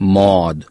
mod